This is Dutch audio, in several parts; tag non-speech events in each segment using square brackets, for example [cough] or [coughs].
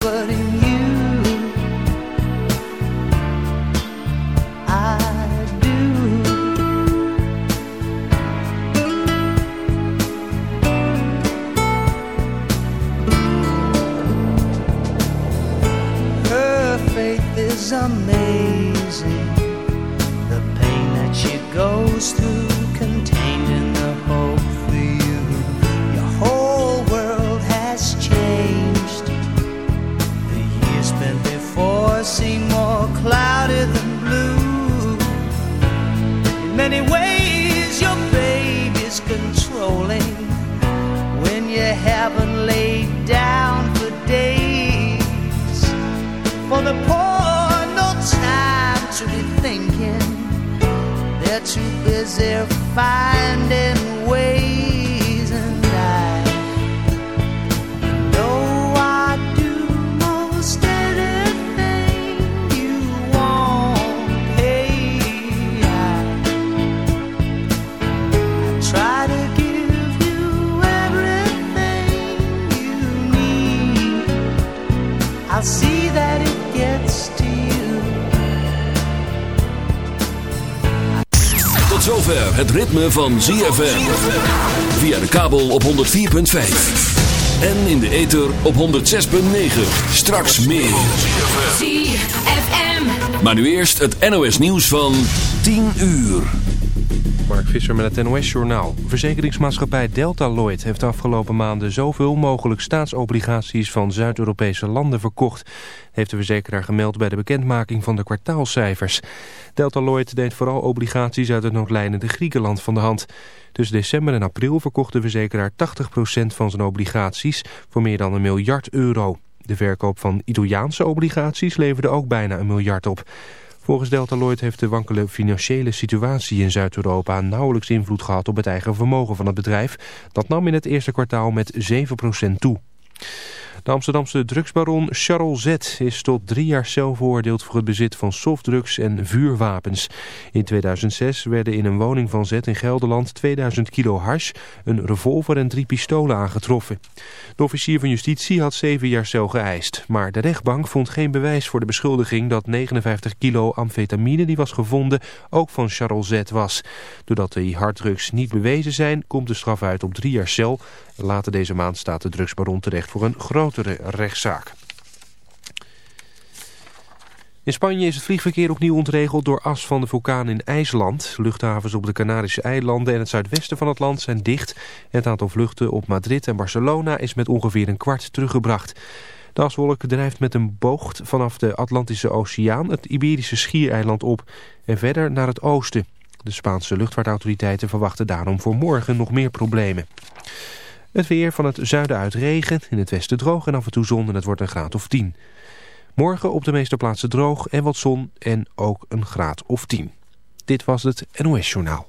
but in ritme van ZFM. Via de kabel op 104.5. En in de ether op 106.9. Straks meer. ZFM. Maar nu eerst het NOS nieuws van 10 uur. Mark Visser met het NOS-journaal. Verzekeringsmaatschappij Delta Lloyd heeft de afgelopen maanden zoveel mogelijk staatsobligaties van Zuid-Europese landen verkocht. Heeft de verzekeraar gemeld bij de bekendmaking van de kwartaalcijfers. Delta Lloyd deed vooral obligaties uit het noordlijnende Griekenland van de hand. Tussen december en april verkocht de verzekeraar 80% van zijn obligaties voor meer dan een miljard euro. De verkoop van Italiaanse obligaties leverde ook bijna een miljard op. Volgens Delta Lloyd heeft de wankele financiële situatie in Zuid-Europa nauwelijks invloed gehad op het eigen vermogen van het bedrijf. Dat nam in het eerste kwartaal met 7% toe. De Amsterdamse drugsbaron Charles Z. is tot drie jaar cel veroordeeld voor het bezit van softdrugs en vuurwapens. In 2006 werden in een woning van Z in Gelderland 2000 kilo hash, een revolver en drie pistolen aangetroffen. De officier van justitie had zeven jaar cel geëist, maar de rechtbank vond geen bewijs voor de beschuldiging dat 59 kilo amfetamine die was gevonden ook van Charles Z. was. Doordat de harddrugs niet bewezen zijn, komt de straf uit op drie jaar cel. Later deze maand staat de drugsbaron terecht voor een grotere rechtszaak. In Spanje is het vliegverkeer opnieuw ontregeld door as van de vulkaan in IJsland. Luchthavens op de Canarische eilanden en het zuidwesten van het land zijn dicht. Het aantal vluchten op Madrid en Barcelona is met ongeveer een kwart teruggebracht. De aswolk drijft met een bocht vanaf de Atlantische Oceaan het Iberische schiereiland op en verder naar het oosten. De Spaanse luchtvaartautoriteiten verwachten daarom voor morgen nog meer problemen. Het weer van het zuiden uit regen, in het westen droog en af en toe zon en het wordt een graad of 10. Morgen op de meeste plaatsen droog en wat zon en ook een graad of 10. Dit was het NOS Journaal.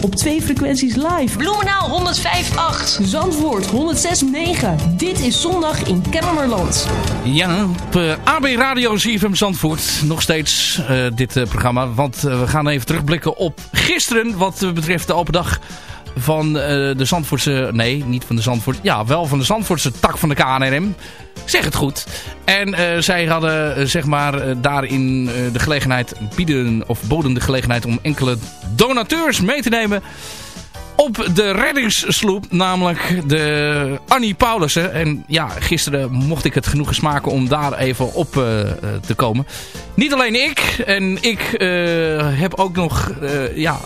Op twee frequenties live. Bloemenaal 105.8. Zandvoort 106.9. Dit is Zondag in Kennemerland. Ja, op eh, AB Radio ZFM Zandvoort. Nog steeds eh, dit eh, programma. Want eh, we gaan even terugblikken op gisteren. Wat betreft de open dag van eh, de Zandvoortse... Nee, niet van de Zandvoort. Ja, wel van de Zandvoortse tak van de KNRM. Ik zeg het goed. En eh, zij hadden zeg maar daarin eh, de gelegenheid bieden... of boden de gelegenheid om enkele donateurs mee te nemen op de reddingssloep, namelijk de Annie Paulussen. En ja, gisteren mocht ik het genoegen smaken om daar even op eh, te komen. Niet alleen ik, en ik eh, heb ook nog, eh, ja,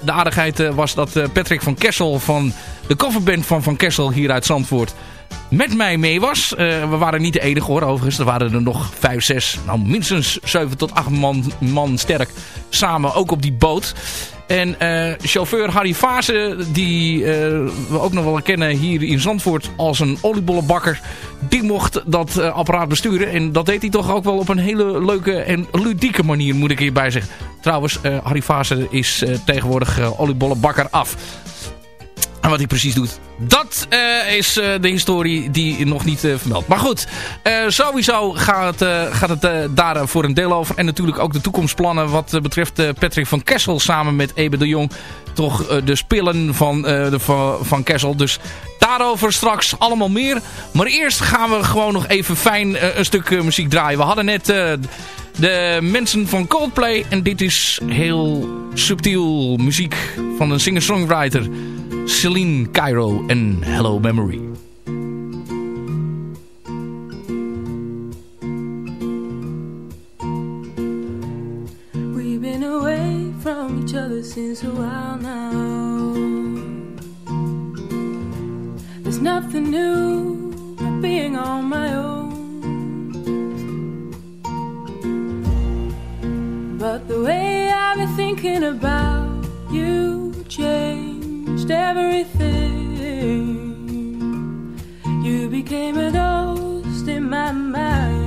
de aardigheid was dat Patrick van Kessel van de coverband van Van Kessel hier uit Zandvoort met mij mee was. Eh, we waren niet de enige hoor, overigens. Er waren er nog vijf, zes, nou minstens zeven tot acht man, man sterk samen ook op die boot. En eh, chauffeur Harry Fase, die eh, we ook nog wel kennen hier in Zandvoort als een oliebollenbakker. Die mocht dat apparaat besturen. En dat deed hij toch ook wel op een hele leuke en ludieke manier, moet ik hierbij zeggen. Trouwens, Harry Fase is tegenwoordig oliebollenbakker af. En wat hij precies doet, dat uh, is uh, de historie die nog niet uh, vermeldt. Maar goed, sowieso gaat, gaat het daar voor een deel over. En natuurlijk ook de toekomstplannen wat betreft Patrick van Kessel samen met Ebe de Jong. Toch de spillen van, de, van Kessel. Dus daarover straks allemaal meer. Maar eerst gaan we gewoon nog even fijn een stuk muziek draaien. We hadden net de mensen van Coldplay. En dit is heel subtiel muziek van een singer-songwriter... Celine Cairo en Hello Memory. We've been away from each other since a while now. There's nothing new about being on my own. But the way I've been thinking about you changed everything. You became a ghost in my mind.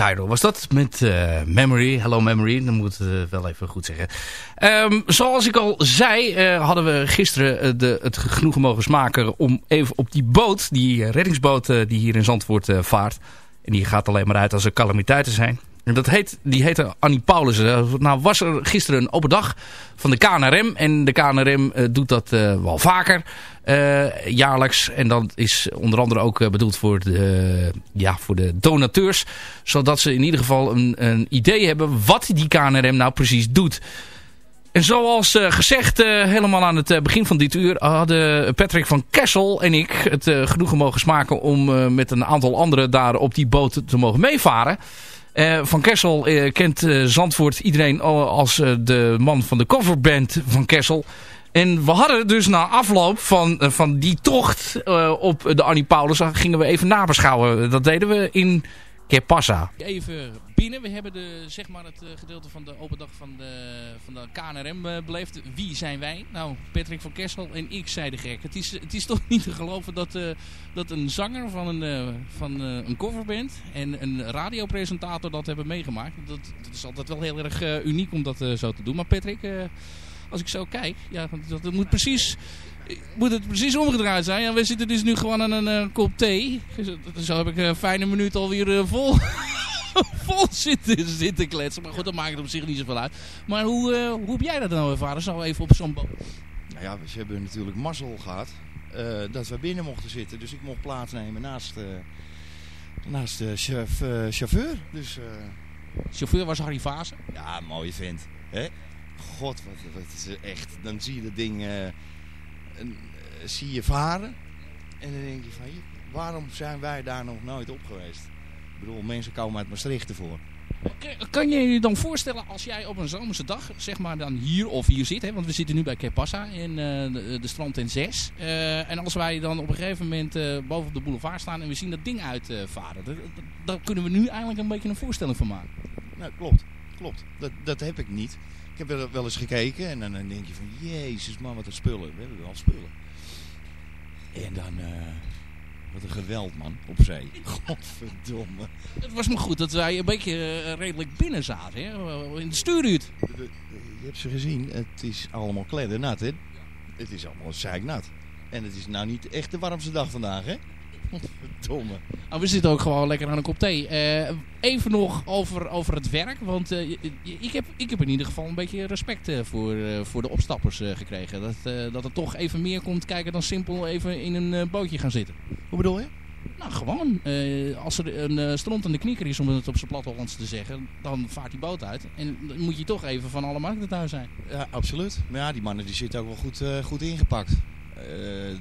Was dat met eh, Memory. Hello Memory, dat moet ik wel even goed zeggen. Ehm, zoals ik al zei, eh, hadden we gisteren eh, de, het genoegen mogen smaken om even op die boot, die eh, reddingsboot eh, die hier in Zandvoort eh, vaart. En die gaat alleen maar uit als er calamiteiten zijn. Dat heet, die heette Annie Paulussen. Eh, nou was er gisteren een open dag van de KNRM. En de KNRM eh, doet dat eh, wel vaker. eh, jaarlijks. En dat is onder andere ook bedoeld voor de, ja, voor de donateurs. Zodat ze in ieder geval een, een idee hebben wat die KNRM nou precies doet. En zoals gezegd, helemaal aan het begin van dit uur hadden Patrick van Kessel en ik het genoegen mogen smaken om met een aantal anderen daar op die boot te mogen meevaren. Eh, van Kessel eh, kent eh, Zandvoort iedereen als de man van de coverband van Kessel. En we hadden dus na afloop van, van die tocht op de Annie Paulus, gingen we even nabeschouwen. Dat deden we in Even binnen. We hebben de, zeg maar het eh, gedeelte van de open dag van de, van de KNRM eh, beleefd. Wie zijn wij? Nou, Patrick van Kessel en ik zei de gek. Het is, het is toch [laughs] niet te geloven dat, eh, dat een zanger van een, van, een coverband en een radiopresentator dat hebben meegemaakt. Dat, dat is altijd wel heel erg uniek om dat zo te doen. Maar Patrick, als ik zo kijk, ja, dat, dat moet precies moet het precies omgedraaid zijn. Ja, we zitten dus nu gewoon aan een eh, kop thee. Dus Zo heb ik een fijne minuut alweer eh, vol, [laughs] vol zitten, zitten kletsen. Maar goed, dat maakt het op zich niet zoveel uit. Maar hoe, eh, hoe heb jij dat nou ervaren? Zo even op zo'n boot. Nou ja, ze hebben natuurlijk mazzel gehad eh, dat we binnen mochten zitten. Dus ik mocht plaatsnemen naast, eh, naast de chef, eh, chauffeur. Dus, eh, Chauffeur was Harry Vaassen. ja, mooie vent. Hè? God, wat, wat is er echt. Dan zie je dat ding eh, een- eh, zie je varen. En dan denk je van, "Joh, waarom zijn wij daar nog nooit op geweest? Ik bedoel, mensen komen uit Maastricht ervoor. Kan- Kan je je dan voorstellen als jij op een zomerse dag, zeg maar dan hier of hier zit, hè, want we zitten nu bij Kepassa in eh, de, de strand in 6. en als wij dan op een gegeven moment eh, boven op de boulevard staan en we zien dat ding uitvaren, uh, daar kunnen we nu eigenlijk een beetje een voorstelling van maken. Nou, klopt. Klopt. Dat, dat heb ik niet. Ik heb wel, wel eens gekeken en dan, dan denk je van... Jezus man, wat een spullen. We hebben wel spullen. En dan... eh, wat een geweld man, op zee. [laughs] Godverdomme. Het was maar goed dat wij een beetje eh, redelijk binnen zaten, hè? in de stuurhuut. Je hebt ze gezien. Het is allemaal kleddernat, hè. Het is allemaal zeiknat. En het is nou niet echt de warmste dag vandaag, hè. [laughs] Godverdomme. Nou, we zitten ook gewoon lekker aan een kop thee. Eh, even nog over, over het werk. Want eh, ik, heb, ik heb in ieder geval een beetje respect eh, voor, voor de opstappers gekregen. Dat, dat er toch even meer komt kijken dan simpel even in een bootje gaan zitten. Hoe bedoel je? Nou, gewoon. als er een stront aan de knieker is, om het op zijn plat-Hollands te zeggen, dan vaart die boot uit. En dan moet je toch even van alle markten thuis zijn. Ja, absoluut. Maar ja, die mannen die zitten ook wel goed, goed ingepakt.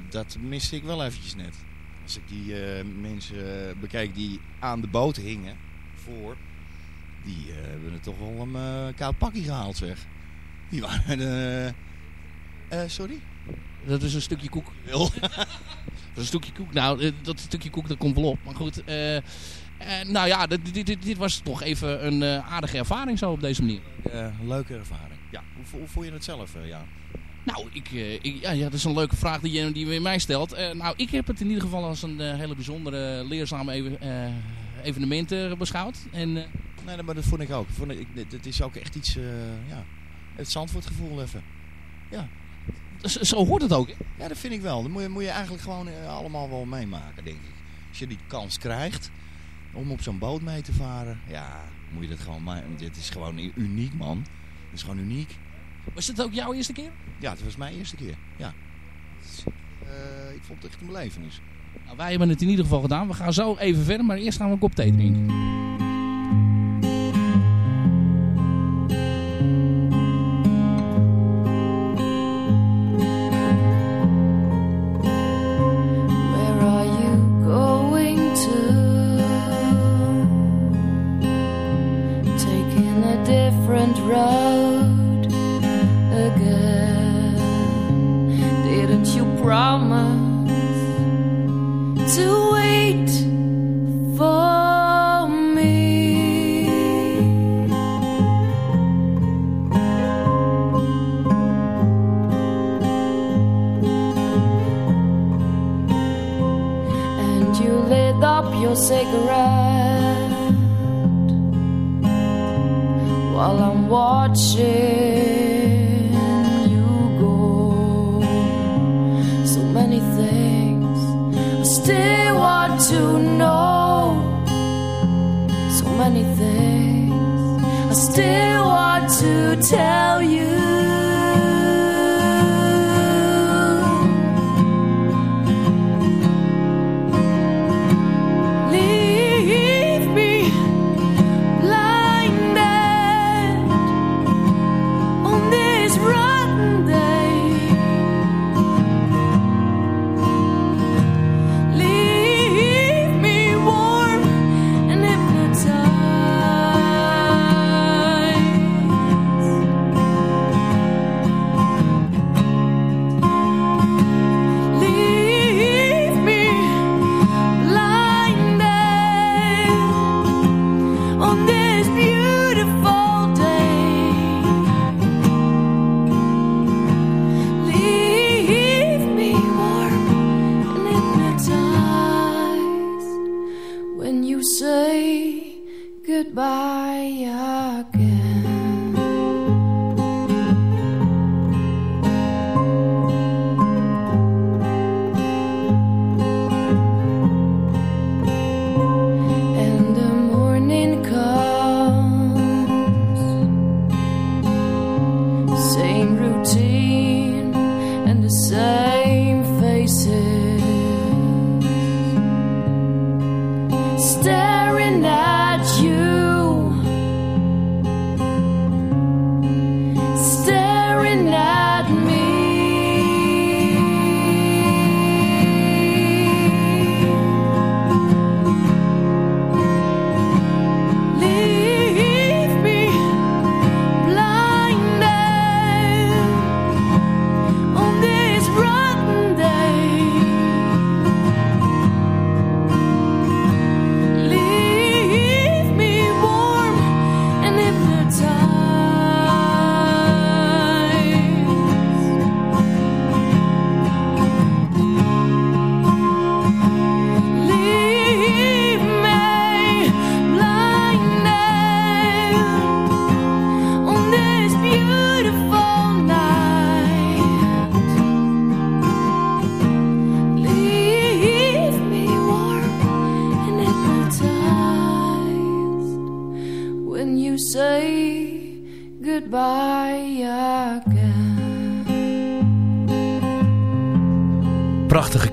Dat miste ik wel eventjes net. Als ik die eh, mensen eh, bekijk die aan de boot hingen voor, die eh, hebben er toch wel een koud pakje gehaald, zeg. Die waren... sorry? Dat is een stukje koek. [laughs] Dat is een stukje koek. Nou, dat stukje koek dat komt wel op. Maar goed, nou ja, dit, dit, dit, was toch even een aardige ervaring zo op deze manier. Leuke ervaring. Ja, hoe, hoe voel je het zelf, ja? Nou, ik, eh, ik, ja, ja, dat is een leuke vraag die je, die je mij stelt. Eh, nou, ik heb het in ieder geval als een eh, hele bijzondere, leerzame even, evenement beschouwd. En, Nee, maar dat vond ik ook. Vond ik, het is ook echt iets, ja, het Zandvoortgevoel even. Ja. zo, zo hoort het ook, hè? Ja, dat vind ik wel. Dat moet je, moet je eigenlijk gewoon allemaal wel meemaken, denk ik. Als je die kans krijgt om op zo'n boot mee te varen, ja, moet je dat gewoon. Dit is gewoon uniek, man. Het is gewoon uniek. Was het ook jouw eerste keer? Ja, het was mijn eerste keer. Ja. Eh, ik vond het echt een belevenis. Nou, wij hebben het in ieder geval gedaan. We gaan zo even verder, maar eerst gaan we een kop thee drinken. You lit up your cigarette while I'm watching you go. So many things I still want to know. So many things I still want to tell you.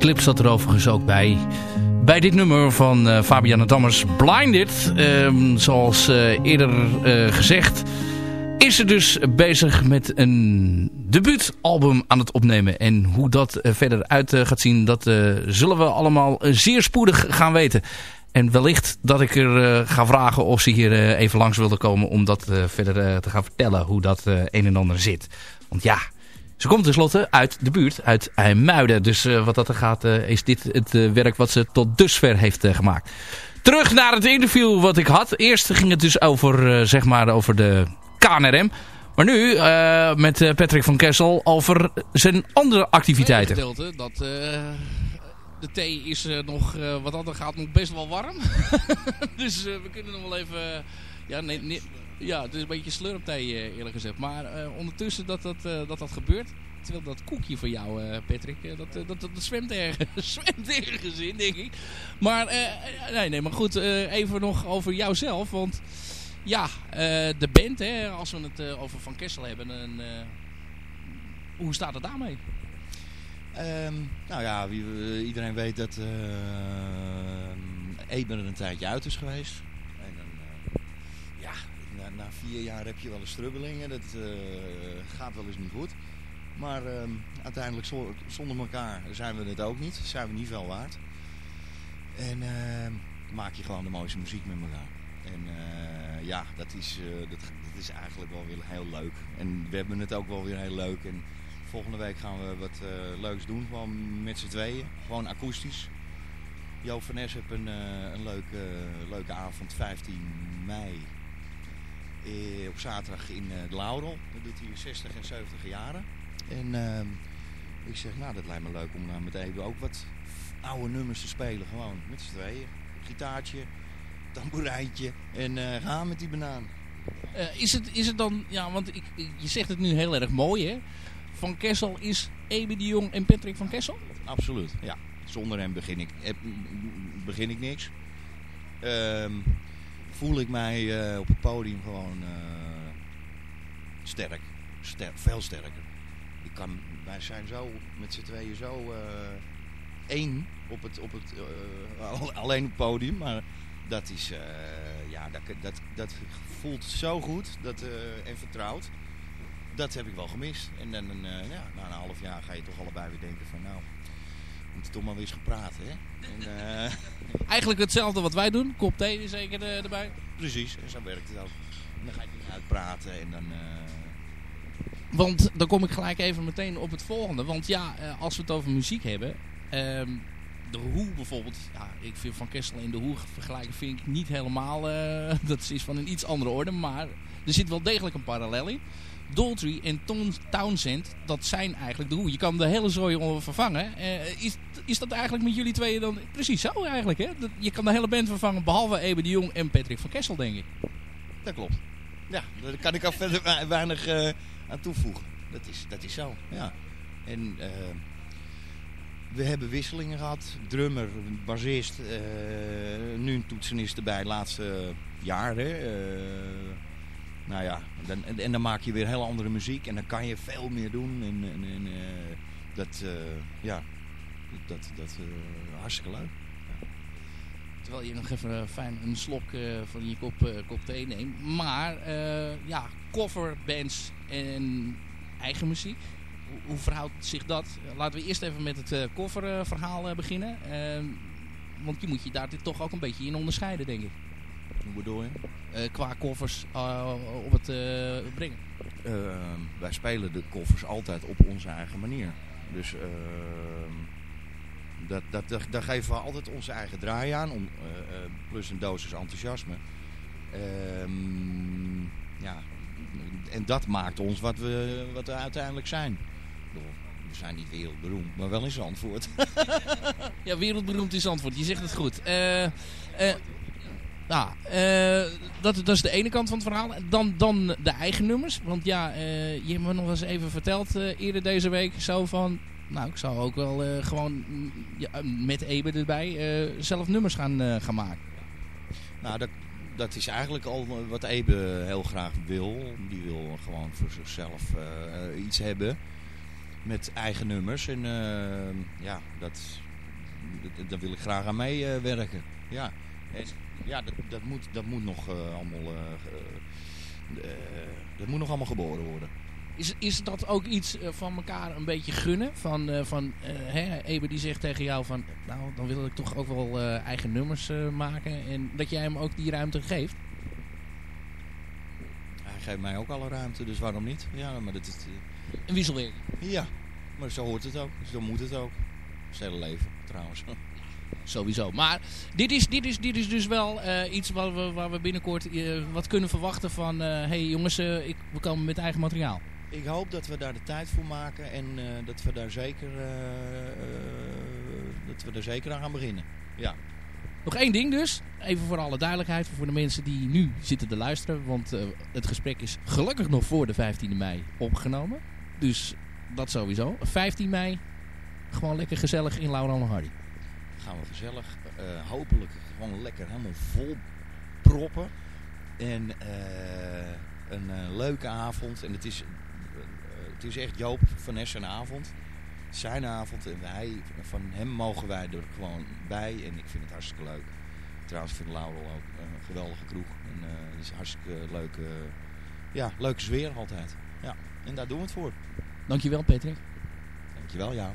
Clip zat er overigens ook bij. Bij dit nummer van eh Fabiana Dammers, Blinded. Ehm, zoals eh, eerder eh, gezegd, is ze dus bezig met een debuutalbum aan het opnemen. En hoe dat verder uit gaat zien, dat zullen we allemaal zeer spoedig gaan weten. En wellicht dat ik er ga vragen of ze hier even langs wilde komen om dat verder te gaan vertellen hoe dat een en ander zit. Want ja, ze komt tenslotte uit de buurt, uit IJmuiden. Dus eh, wat dat er gaat, eh, is dit het eh, werk wat ze tot dusver heeft gemaakt. Terug naar het interview wat ik had. Eerst ging het dus over, zeg maar, over de KNRM. Maar nu met Patrick van Kessel over zijn andere activiteiten. gedeelte, dat de thee is nog, wat dat er gaat, nog best wel warm. [laughs] dus we kunnen nog wel even... ja, nee, ja, het is een beetje slurpthee eh, eerlijk gezegd. Maar eh, ondertussen dat dat, eh, dat dat gebeurt... Terwijl dat koekje van jou, Patrick, dat, dat, dat, dat zwemt, ergens, [laughs] zwemt ergens in, denk ik. Maar, nee, nee, maar goed, even nog over jouzelf. Want ja, de band, hè, als we het over Van Kessel hebben, en, hoe staat het daarmee? Ehm, nou ja, wie, iedereen weet dat Eben er een tijdje uit is geweest. En dan, eh, ja, na, vier jaar heb je wel eens strubbelingen. Dat uh, gaat wel eens niet goed. Maar uh, uiteindelijk zo, zonder elkaar zijn we het ook niet. Zijn we niet veel waard. En uh, maak je gewoon de mooiste muziek met elkaar. En uh, ja, dat is, dat, dat, is eigenlijk wel weer heel leuk. En we hebben het ook wel weer heel leuk. En, Volgende week gaan we wat leuks doen, gewoon met z'n tweeën. Gewoon akoestisch. Joop van Nes heeft een, een leuke, leuke avond, 15 mei. Eh, op zaterdag in de Laurel. Dat doet hij 60 en 70 jaren. En ehm, ik zeg, nou dat lijkt me leuk om nou meteen ook wat oude nummers te spelen. Gewoon met z'n tweeën. Gitaartje, tamboerijntje en uh, gaan met die banaan. is, het, is het dan, ja want ik, je zegt het nu heel erg mooi hè. Van Kessel is Ebe de Jong en Patrick van Kessel? Absoluut, ja. Zonder hem begin ik, begin ik niks. Um, voel ik mij uh, op het podium gewoon uh, sterk. Ster veel sterker. Ik kan, wij zijn zo met z'n tweeën zo uh, één op het, op het alleen op het podium. Maar dat is, ja, dat, dat, dat voelt zo goed dat, en vertrouwd dat heb ik wel gemist. En dan ja, na een half jaar ga je toch allebei weer denken van nou, we moeten toch maar weer eens gepraat hè. En, uh... [laughs] Eigenlijk hetzelfde wat wij doen, kop thee zeker uh, erbij. Precies, en zo werkt het ook. En dan ga je weer uitpraten en dan... Want dan kom ik gelijk even meteen op het volgende. Want ja, als we het over muziek hebben... Um, de Hoe bijvoorbeeld, ja, ik vind Van Kessel en de Hoe vergelijken vind ik niet helemaal... [laughs] dat is van een iets andere orde, maar er zit wel degelijk een parallel in. Daltrey en Tom Townsend, dat zijn eigenlijk de hoe. Je kan de hele zooi vervangen. Eh, is, is dat eigenlijk met jullie tweeën dan precies zo eigenlijk? Hè? Dat, je kan de hele band vervangen, behalve Eben de Jong en Patrick van Kessel, denk ik. Dat klopt. Ja, daar kan ik al verder wei- weinig eh, aan toevoegen. Dat is, dat is zo, ja. En eh, we hebben wisselingen gehad. Drummer, bassist, nu een toetsenist erbij laatste jaren. Nou ja, dan, en, dan maak je weer heel andere muziek en dan kan je veel meer doen. En, eh, dat, eh, ja, dat, dat eh, hartstikke leuk. Terwijl je nog even fijn een slok van je kop, kop thee neemt. Maar ja, coverbands en eigen muziek. Hoe, verhoudt zich dat? Laten we eerst even met het coververhaal beginnen. Eh, want je moet je daar toch ook een beetje in onderscheiden, denk ik. Eh, qua covers eh, op het eh, brengen. Uh, wij spelen de koffers altijd op onze eigen manier. Dus uh, dat, dat, dat, daar geven we altijd onze eigen draai aan. Om, plus een dosis enthousiasme. Um, ja, en dat maakt ons wat we, wat we uiteindelijk zijn. We zijn niet wereldberoemd, maar wel in Zandvoort. [laughs] ja, wereldberoemd in Zandvoort. Je zegt het goed. Uh, nou, uh, dat, dat is de ene kant van het verhaal. Dan, dan de eigen nummers. Want ja, uh, je hebt me nog eens even verteld uh, eerder deze week. Zo van, nou ik zou ook wel gewoon ja, met Ebe erbij zelf nummers gaan, gaan maken. Nou, dat, dat is eigenlijk al wat Ebe heel graag wil. Die wil gewoon voor zichzelf iets hebben. Met eigen nummers. En ja, dat, dat, daar wil ik graag aan meewerken. ja. Ja, dat, dat, moet, dat moet nog uh, allemaal uh, uh, dat moet nog allemaal geboren worden. Is, is dat ook iets van elkaar een beetje gunnen? Van, van hè, Eber die zegt tegen jou van, nou dan wil ik toch ook wel eigen nummers maken. En dat jij hem ook die ruimte geeft? Hij geeft mij ook alle ruimte, dus waarom niet? Ja, maar dat is... Een wisselwerking? Ja, maar zo hoort het ook. Zo moet het ook. Het hele leven trouwens. [laughs] Sowieso. Maar dit is, dit is, dit is dus wel uh, iets waar we, waar we binnenkort uh, wat kunnen verwachten van... Hé uh, hey jongens, ik, we komen met eigen materiaal. Ik hoop dat we daar de tijd voor maken en dat, we daar zeker, dat we daar zeker aan gaan beginnen. Ja. Nog één ding dus. Even voor alle duidelijkheid. Voor de mensen die nu zitten te luisteren. Want het gesprek is gelukkig nog voor de 15e mei opgenomen. Dus dat sowieso. 15 mei. Gewoon lekker gezellig in Laura en Hardy gaan we gezellig, uh, hopelijk gewoon lekker helemaal vol proppen. En uh, een uh, leuke avond. En het is, het is echt Joop van Essen avond. Zijn avond. En wij, van hem mogen wij er gewoon bij. En ik vind het hartstikke leuk. Trouwens vind Laurel ook een geweldige kroeg. En het is hartstikke leuke, ja, leuke sfeer altijd. Ja, en daar doen we het voor. Dankjewel Patrick. Dankjewel Jaap.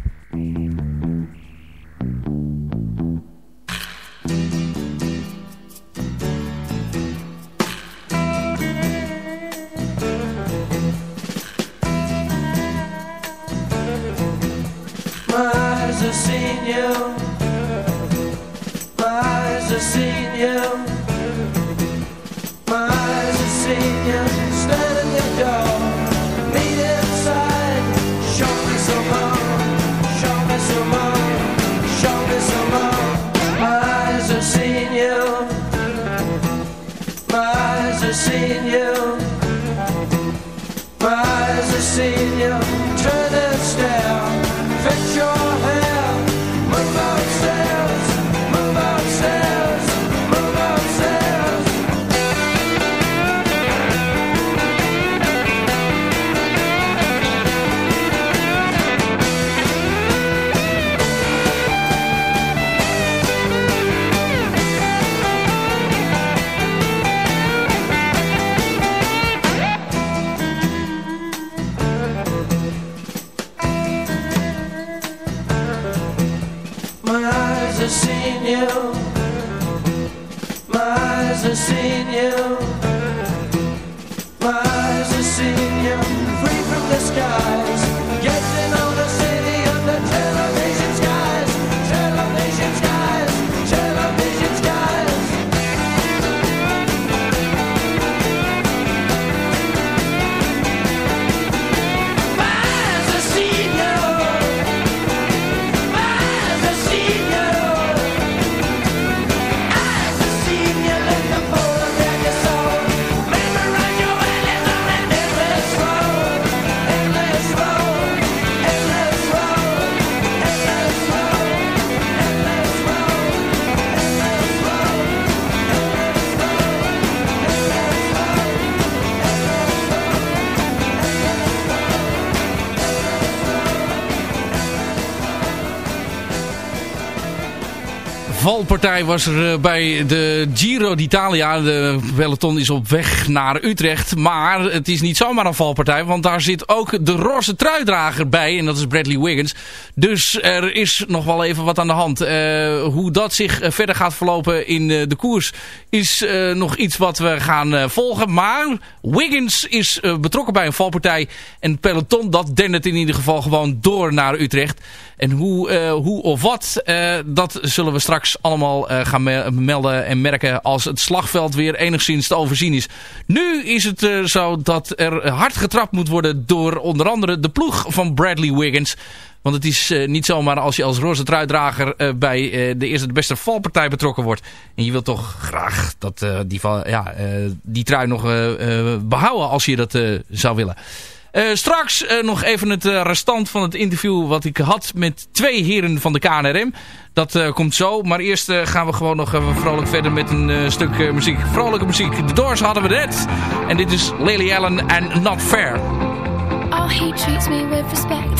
Valpartij was er eh, bij de Giro d'Italia. De peloton is op weg naar Utrecht. Maar het is niet zomaar een valpartij. Want daar zit ook de roze truidrager bij. En dat is Bradley Wiggins. Dus er is nog wel even wat aan de hand. Uh, hoe dat zich verder gaat verlopen in de koers is nog iets wat we gaan volgen. Maar Wiggins is betrokken bij een valpartij. En peloton dat dendert in ieder geval gewoon door naar Utrecht. En hoe, uh, hoe of wat, uh, dat zullen we straks allemaal uh, gaan me melden en merken als het slagveld weer enigszins te overzien is. Nu is het zo dat er hard getrapt moet worden door onder andere de ploeg van Bradley Wiggins. Want het is niet zomaar als je als roze truidrager bij de eerste de beste valpartij betrokken wordt. En je wilt toch graag dat, die, die trui nog behouden als je dat zou willen. Uh, straks uh, nog even het uh, restant van het interview wat ik had met twee heren van de KNRM. Dat komt zo, maar eerst gaan we gewoon nog even vrolijk verder met een stuk muziek. Vrolijke muziek. De Doors hadden we net. En dit is Lily Allen en Not Fair. Oh, he treats me with respect.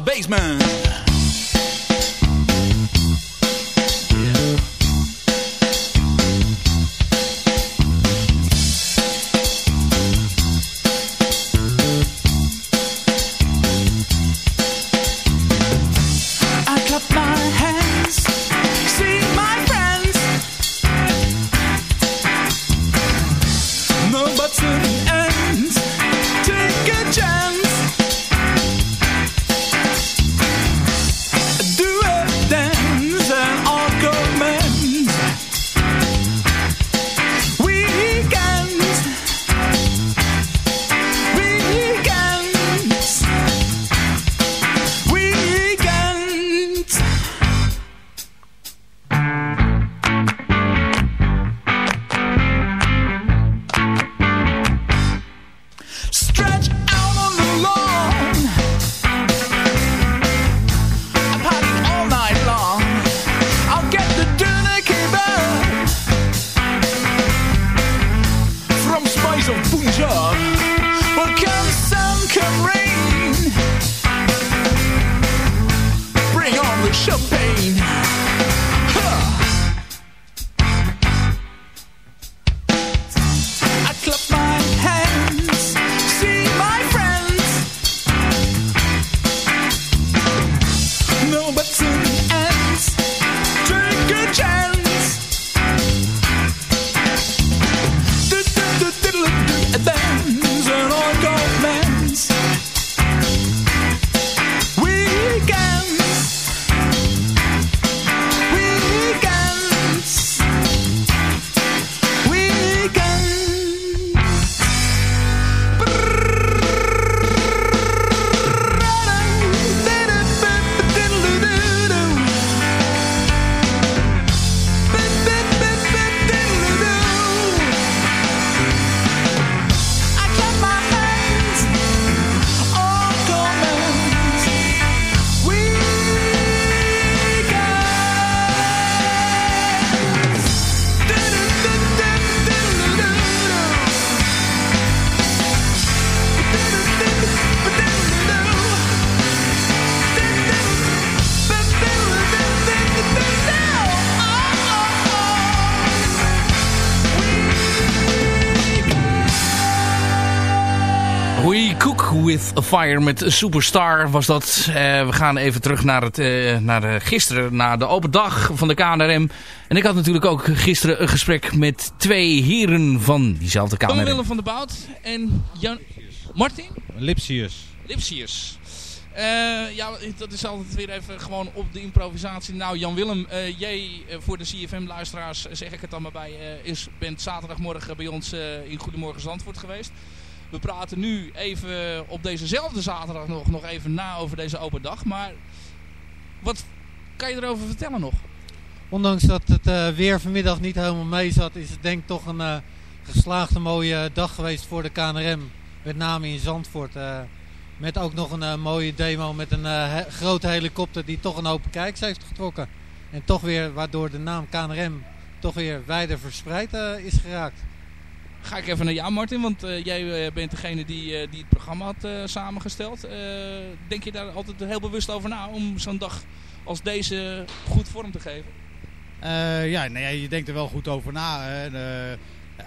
bassman. Fire met Superstar was dat. Eh, we gaan even terug naar, het, eh, naar eh, gisteren, naar de open dag van de KNRM. En ik had natuurlijk ook gisteren een gesprek met twee heren van diezelfde Tom KNRM. Willem van der Bout en Jan... Martin? Lipsius. Lipsius. Eh, ja, dat is altijd weer even gewoon op de improvisatie. Nou, Jan-Willem, eh, jij voor de CFM-luisteraars, zeg ik het dan maar bij, eh, is, bent zaterdagmorgen bij ons eh, in Goedemorgen Zandvoort geweest. We praten nu even op dezezelfde zaterdag nog, nog even na over deze open dag. Maar wat kan je erover vertellen nog? Ondanks dat het eh, weer vanmiddag niet helemaal mee zat, is het denk ik toch een eh, geslaagde mooie dag geweest voor de KNRM. Met name in Zandvoort. eh, met ook nog een mooie demo met een he- grote helikopter die toch een open kijks heeft getrokken. En toch weer, waardoor de naam KNRM toch weer wijder verspreid is geraakt. Ga ik even naar jou, Martin, want eh, jij eh, bent degene die, eh, die het programma had samengesteld. Denk je daar altijd heel bewust over na om zo'n dag als deze goed vorm te geven? Ja, nee, je denkt er wel goed over na.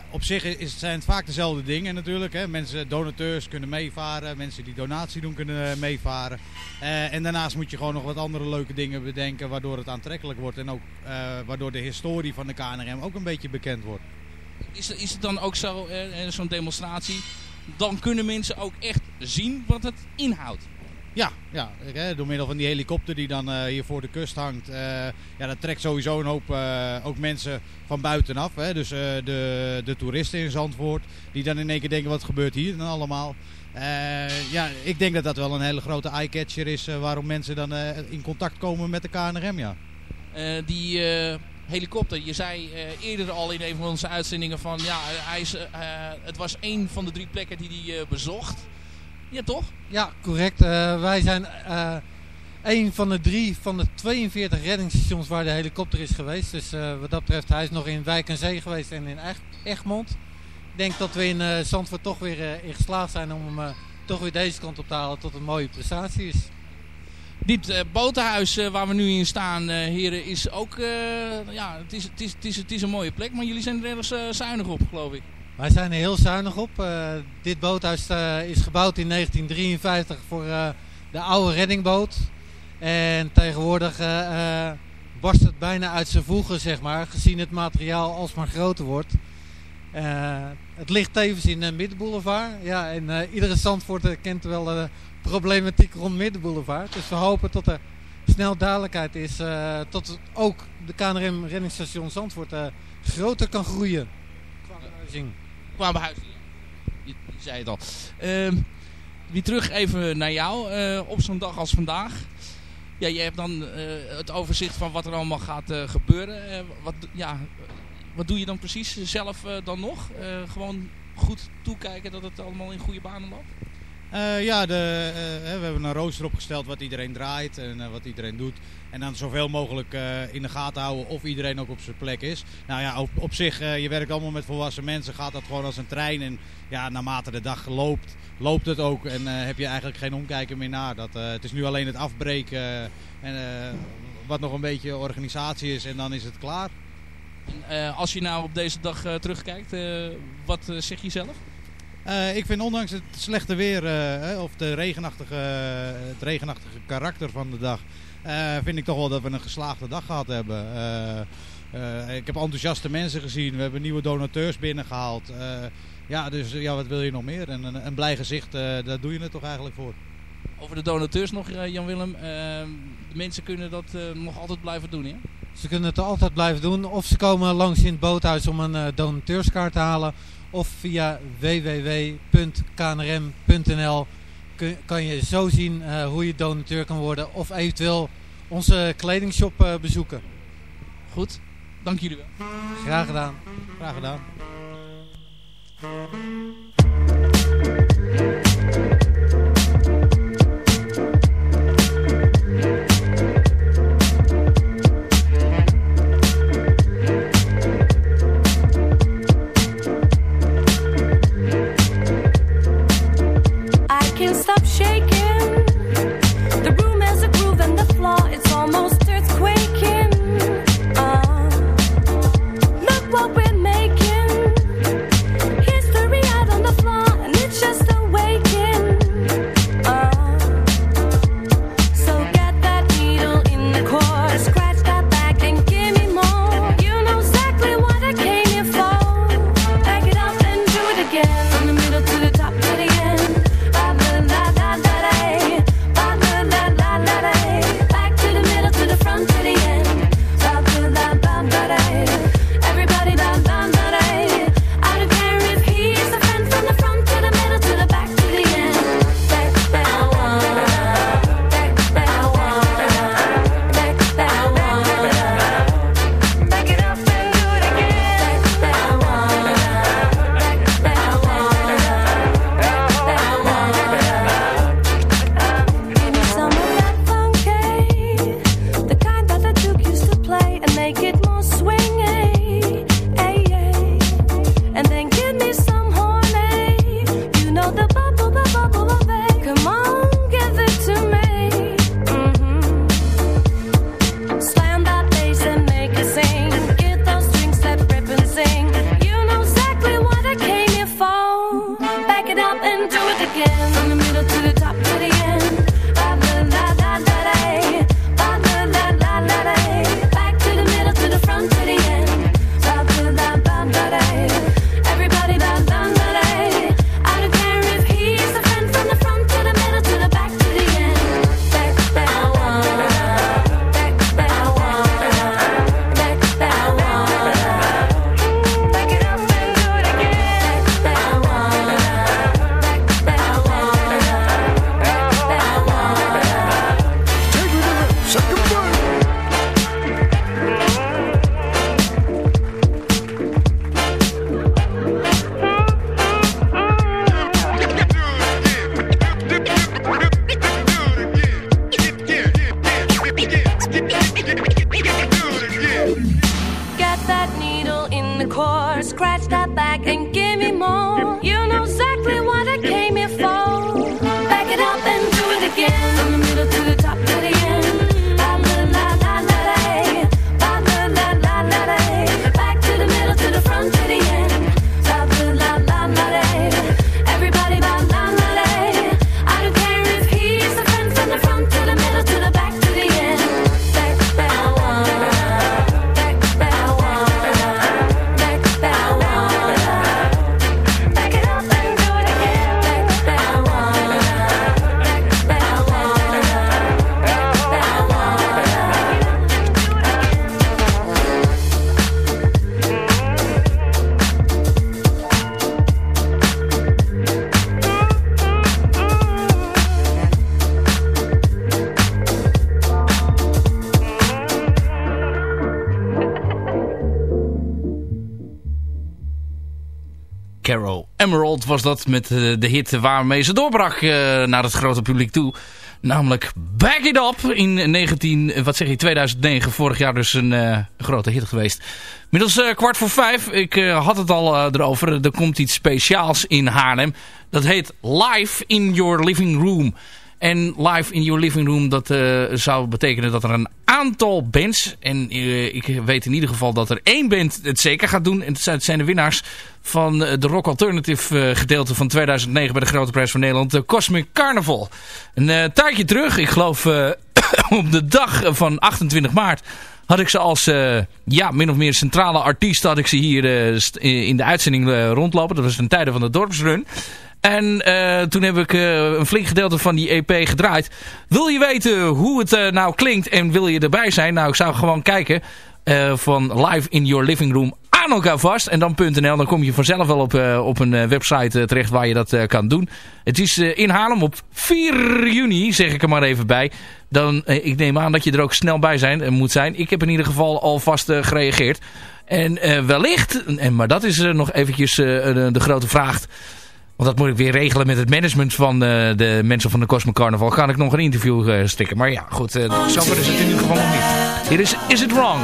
Op zich is, zijn het vaak dezelfde dingen natuurlijk. Hè. Mensen, donateurs kunnen meevaren. Mensen die donatie doen kunnen meevaren. En daarnaast moet je gewoon nog wat andere leuke dingen bedenken. Waardoor het aantrekkelijk wordt. En ook waardoor de historie van de KNRM ook een beetje bekend wordt. Is, is het dan ook zo, eh, eh, zo'n demonstratie, dan kunnen mensen ook echt zien wat het inhoudt? Ja, ja hè, door middel van die helikopter die dan eh, hier voor de kust hangt. eh, ja, dat trekt sowieso een hoop eh, ook mensen van buitenaf. Hè, dus eh, de, de toeristen in Zandvoort. Die dan in één keer denken, wat gebeurt hier dan allemaal? Eh, ja, ik denk dat dat wel een hele grote eye-catcher is. eh, waarom mensen dan eh, in contact komen met de KNRM, ja. Eh, die eh, helikopter, je zei eh, eerder al in een van onze uitzendingen van, ja, hij is, eh, eh, het was één van de drie plekken die hij bezocht. Ja, toch? Ja, correct. Wij zijn een van de drie van de 42 reddingsstations waar de helikopter is geweest. Dus wat dat betreft, hij is nog in Wijk en Zee geweest en in Egmond. Ik denk dat we in eh, Zandvoort toch weer in geslaagd zijn om hem toch weer deze kant op te halen tot een mooie prestatie is. Dit eh, botenhuis eh, waar we nu in staan, eh, heren, is ook... eh, ja, het is, het, is, het, is, een mooie plek, maar jullie zijn er ergens zuinig op, geloof ik. Wij zijn er heel zuinig op. Dit boothuis is gebouwd in 1953 voor de oude reddingboot. En tegenwoordig barst het bijna uit zijn voegen, zeg maar, gezien het materiaal alsmaar groter wordt. Het ligt tevens in de Middenboulevard. Ja, en iedere Zandvoorter kent wel problematiek rond Middenboulevard. Dus we hopen dat er snel duidelijkheid is. eh tot het ook de KNRM Reddingsstation Zandvoort eh, groter kan groeien. Qua verhuizing. Qua behuizing. Je, zei het al. Ehm, weer terug even naar jou. eh, op zo'n dag als vandaag. Ja, je hebt dan eh, het overzicht van wat er allemaal gaat eh, gebeuren. Eh, wat, ja, wat doe je dan precies zelf eh, dan nog? Eh, gewoon goed toekijken dat het allemaal in goede banen loopt? Eh, ja, de, eh, hè, we hebben een rooster opgesteld wat iedereen draait en eh, wat iedereen doet. En dan zoveel mogelijk eh, in de gaten houden of iedereen ook op zijn plek is. Nou ja, op, op zich, eh, je werkt allemaal met volwassen mensen, gaat dat gewoon als een trein. En ja, naarmate de dag loopt, loopt het ook. En eh, heb je eigenlijk geen omkijken meer naar. Dat, eh, het is nu alleen het afbreken eh, en eh, wat nog een beetje organisatie is en dan is het klaar. Eh, als je nou op deze dag eh, terugkijkt, eh, wat eh, zeg je zelf? Eh, ik vind ondanks het slechte weer, eh, hè, of de regenachtige, het regenachtige karakter van de dag, eh, vind ik toch wel dat we een geslaagde dag gehad hebben. Eh, eh, ik heb enthousiaste mensen gezien, we hebben nieuwe donateurs binnengehaald. Eh, ja, dus ja, wat wil je nog meer? En een, een blij gezicht, eh, daar doe je het toch eigenlijk voor. Over de donateurs nog, eh, Jan-Willem. Eh, de mensen kunnen dat eh, nog altijd blijven doen, hè? Ze kunnen het altijd blijven doen. Of ze komen langs in het boothuis om een eh, donateurskaart te halen. Of via www.knrm.nl kan je zo zien eh, hoe je donateur kan worden. Of eventueel onze kledingshop eh, bezoeken. Goed, dank jullie wel. Graag gedaan. Graag gedaan. Carol Emerald was dat met eh, de hit waarmee ze doorbrak eh, naar het grote publiek toe. Namelijk Back It Up in 19, eh, wat zeg je, 2009. Vorig jaar dus een grote hit geweest. Middels kwart voor vijf. Ik had het al erover. Er komt iets speciaals in Haarlem. Dat heet Live in Your Living Room. En live in your living room, dat eh, zou betekenen dat er een aantal bands... en eh, ik weet in ieder geval dat er één band het zeker gaat doen... en het zijn- de winnaars van eh, de Rock Alternative gedeelte van 2009... bij de Grote Prijs van Nederland, de Cosmic Carnival. Een tijdje terug, ik geloof [coughs] op de dag van 28 maart... had ik ze als ja, min of meer centrale artiest... had ik ze hier in de uitzending rondlopen. Dat was ten tijde van de dorpsrun... En eh, toen heb ik eh, een flink gedeelte van die EP gedraaid. Wil je weten hoe het eh, nou klinkt en wil je erbij zijn? Nou, ik zou gewoon kijken van Live in Your Living Room aan elkaar vast. En dan .nl, dan kom je vanzelf wel op, op een website terecht waar je dat kan doen. Het is in Haarlem op 4 juni, zeg ik er maar even bij. Dan, ik neem aan dat je er ook snel bij zijn, moet zijn. Ik heb in ieder geval alvast gereageerd. En wellicht, en, maar dat is nog eventjes de grote vraag... Want dat moet ik weer regelen met het management van eh, de mensen van de Cosmic Carnival. Ga ik nog een interview eh, stikken. Maar ja, goed. Uh, is het in ieder geval nog niet. Hier is Is It Wrong?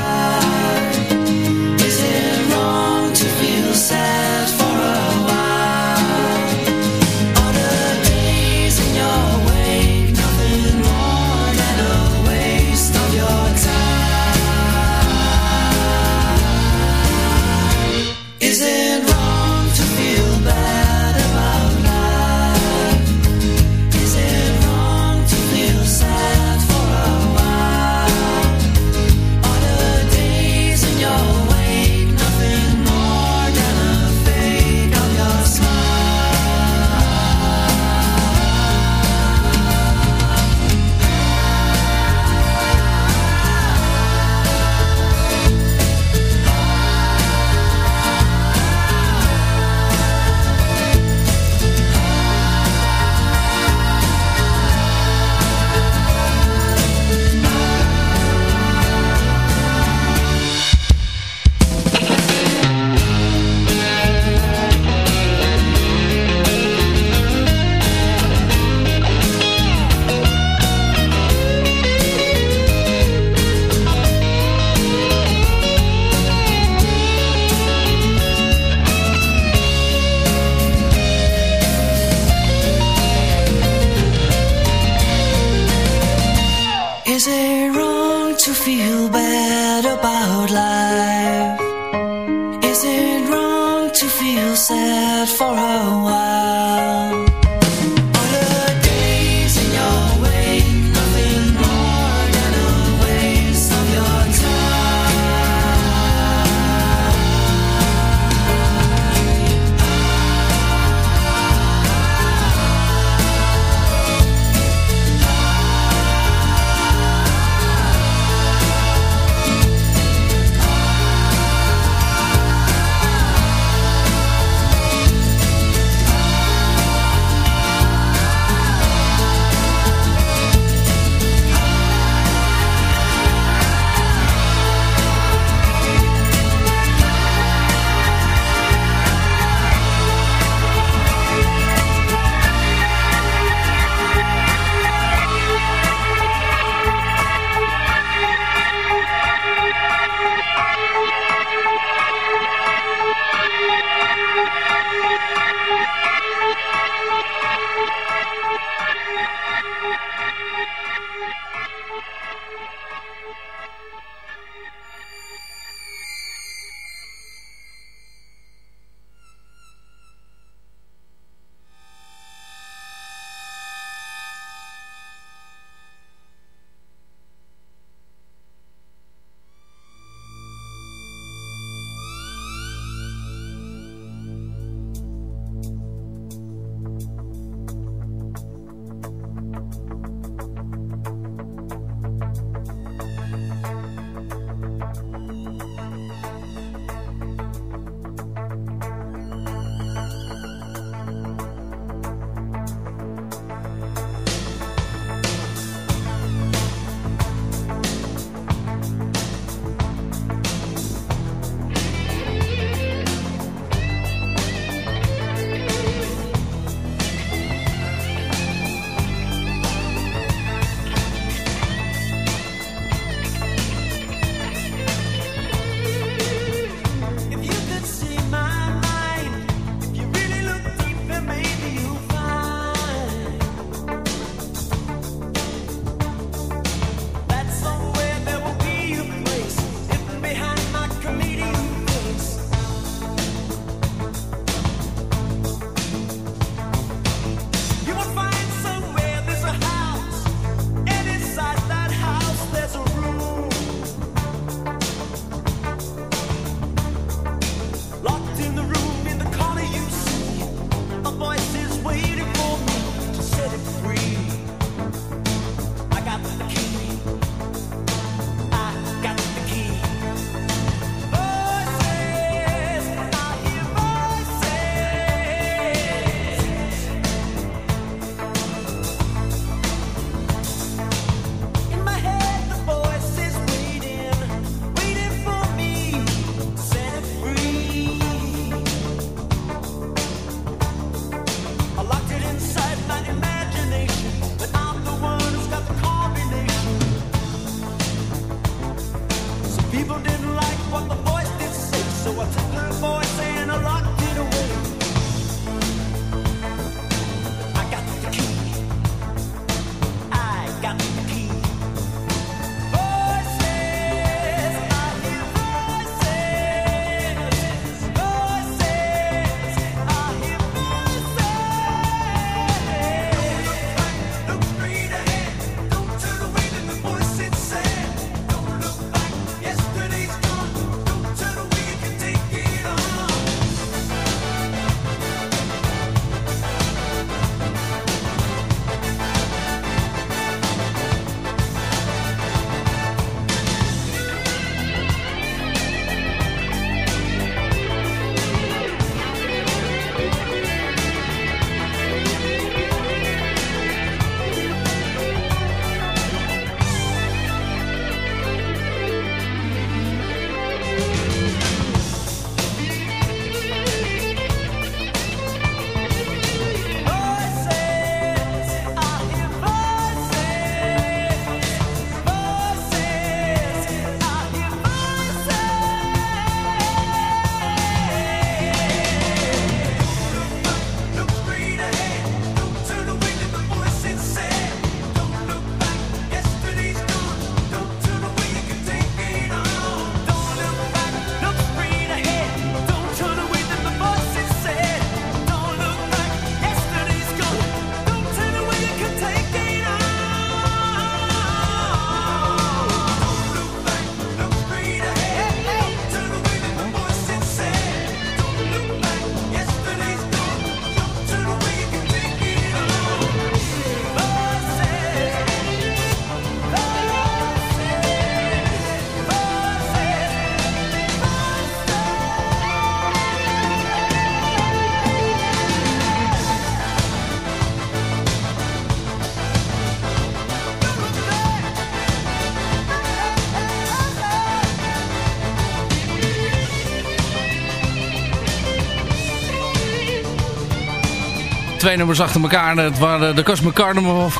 Twee nummers achter elkaar. Het waren de Cosmic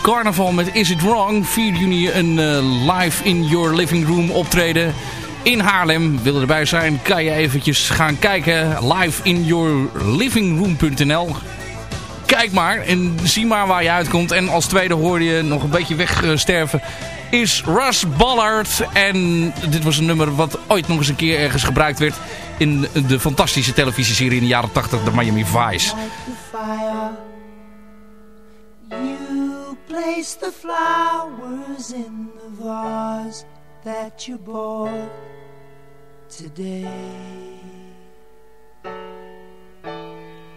Carnival, met Is It Wrong. 4 juni een uh, live in your living room optreden in Haarlem. Wil je erbij zijn, kan je eventjes gaan kijken. Live in your livingroom.nl Kijk maar en zie maar waar je uitkomt. En als tweede hoor je nog een beetje wegsterven is Russ Ballard. En dit was een nummer wat ooit nog eens een keer ergens gebruikt werd in de fantastische televisieserie in de jaren 80, de Miami Vice. Place the flowers in the vase that you bought today.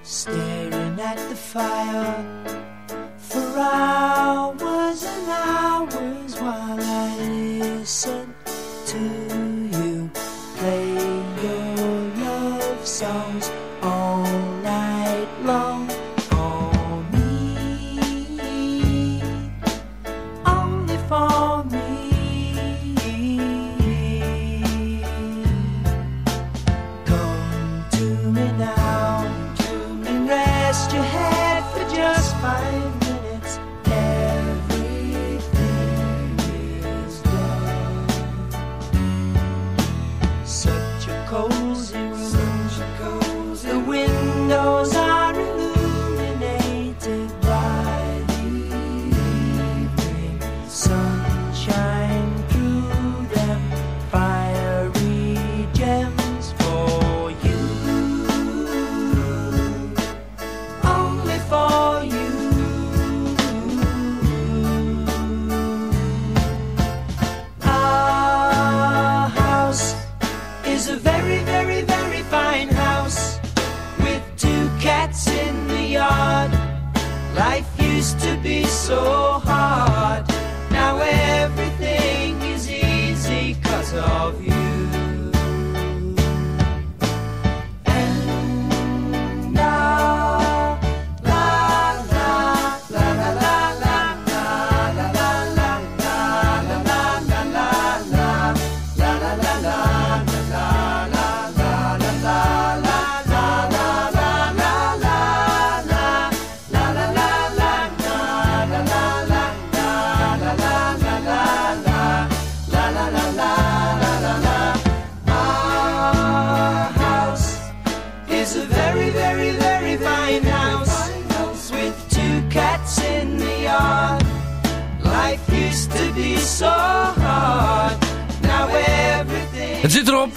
Staring at the fire for hours and hours while I listen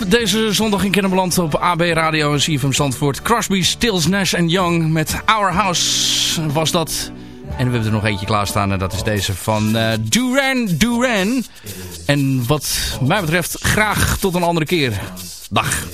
deze zondag in Kennemerland op AB Radio en CFM Zandvoort. Crosby, Stills, Nash Young met Our House was dat. En we hebben er nog eentje klaarstaan en dat is deze van eh, Duran Duran. En wat mij betreft graag tot een andere keer. Dag.